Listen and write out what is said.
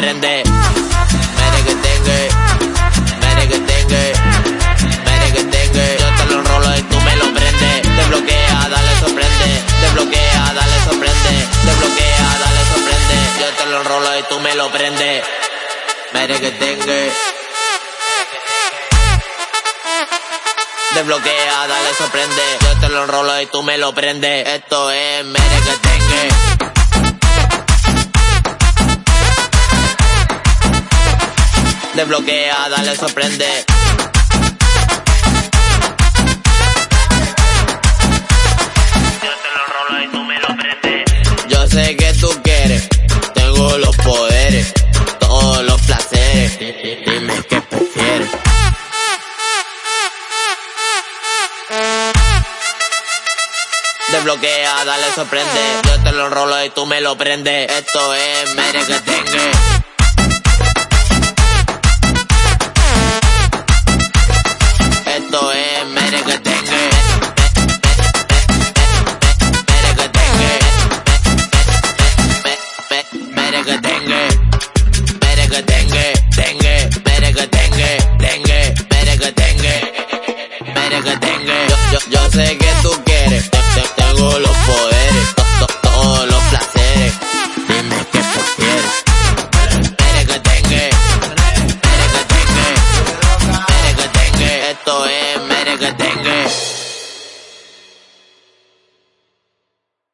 prende. Merengue, merengue, merengue, yo te lo enrolo y tú me lo prendes. Desbloquea, dale sorprende. Desbloquea, dale sorprende. Desbloquea, dale sorprende. Yo te lo enrolo y tú me lo prendes. Merengue, Desbloquea, dale sorprende. Yo te lo enrolo y tú me lo prendes. Esto es merengue Desbloquea, dale sorprende. Yo te lo rolo y tú me lo prendes. Yo sé que tú quieres, tengo los poderes, todos los placeres. Dime qué prefieres. Desbloquea, dale sorprende. Yo te lo rolo y tú me lo prendes. Esto es merengue